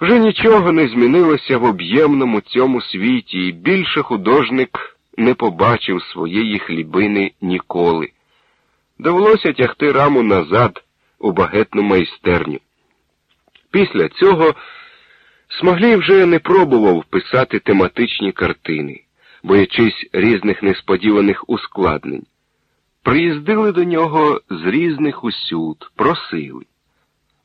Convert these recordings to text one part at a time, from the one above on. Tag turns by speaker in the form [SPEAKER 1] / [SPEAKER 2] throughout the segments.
[SPEAKER 1] Вже нічого не змінилося в об'ємному цьому світі, і більше художник не побачив своєї хлібини ніколи. Довелося тягти раму назад у багетну майстерню. Після цього Смаглій вже не пробував писати тематичні картини, боячись різних несподіваних ускладнень. Приїздили до нього з різних усюд, просили.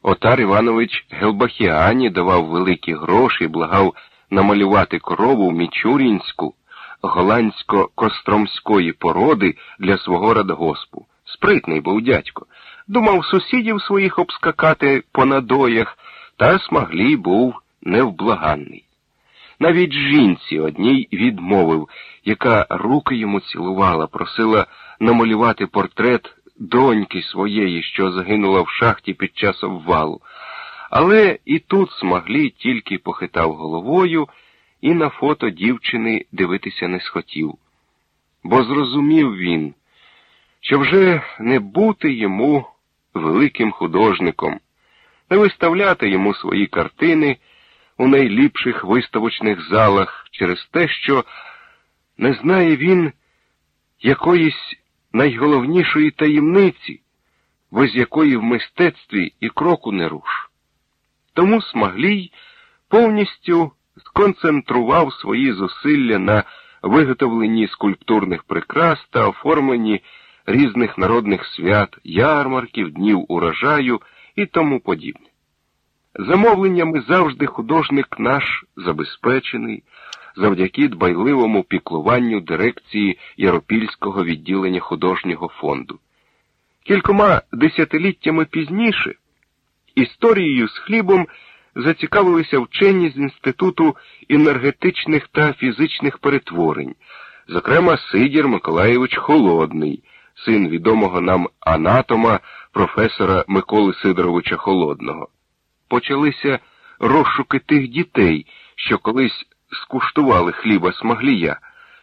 [SPEAKER 1] Отар Іванович Гелбахіані давав великі гроші, благав намалювати корову Мічурінську, голландсько-костромської породи для свого радгоспу. Спритний був дядько. Думав сусідів своїх обскакати по надоях, та смаглій був невблаганний. Навіть жінці одній відмовив, яка руки йому цілувала, просила намалювати портрет доньки своєї, що загинула в шахті під час обвалу. Але і тут смаглій тільки похитав головою і на фото дівчини дивитися не схотів. Бо зрозумів він, що вже не бути йому великим художником, не виставляти йому свої картини у найліпших виставочних залах через те, що не знає він якоїсь найголовнішої таємниці, без якої в мистецтві і кроку не руш. Тому Смаглій повністю сконцентрував свої зусилля на виготовленні скульптурних прикрас та оформленні різних народних свят, ярмарків, днів урожаю і тому подібне. Замовленнями завжди художник наш забезпечений завдяки дбайливому піклуванню дирекції Яропільського відділення художнього фонду. Кількома десятиліттями пізніше історією з хлібом зацікавилися вчені з Інституту енергетичних та фізичних перетворень, зокрема Сидір Миколаєвич Холодний, син відомого нам анатома професора Миколи Сидоровича Холодного. Почалися розшуки тих дітей, що колись скуштували хліба смаглія,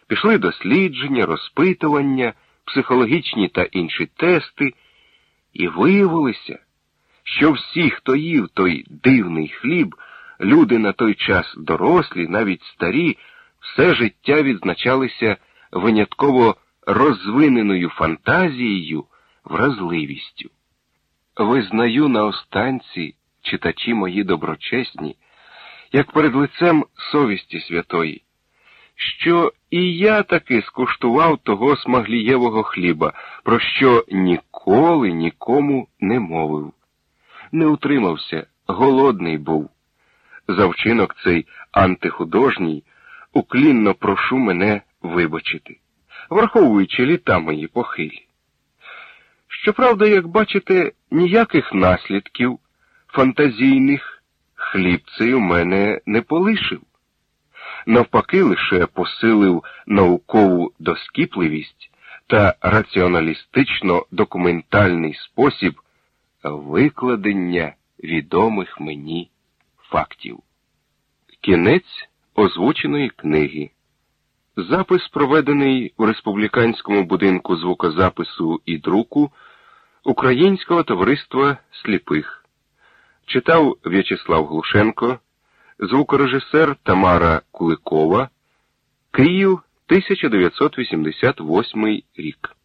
[SPEAKER 1] пішли дослідження, розпитування, психологічні та інші тести, і виявилося, що всі, хто їв той дивний хліб, люди на той час дорослі, навіть старі, все життя відзначалися винятково розвиненою фантазією, вразливістю. Визнаю на останці, читачі мої доброчесні, як перед лицем совісті святої, що і я таки скуштував того смаглієвого хліба, про що ніколи нікому не мовив. Не утримався, голодний був. За вчинок цей антихудожній уклінно прошу мене вибачити, враховуючи літа мої похилі. Щоправда, як бачите, ніяких наслідків фантазійних хліб цей у мене не полишив. Навпаки, лише посилив наукову доскіпливість та раціоналістично документальний спосіб викладення відомих мені фактів. Кінець озвученої книги. Запис проведений у республіканському будинку звукозапису і друку Українського товариства сліпих. Читав В'ячеслав Глушенко, звукорежисер Тамара Куликова, Київ, 1988 рік.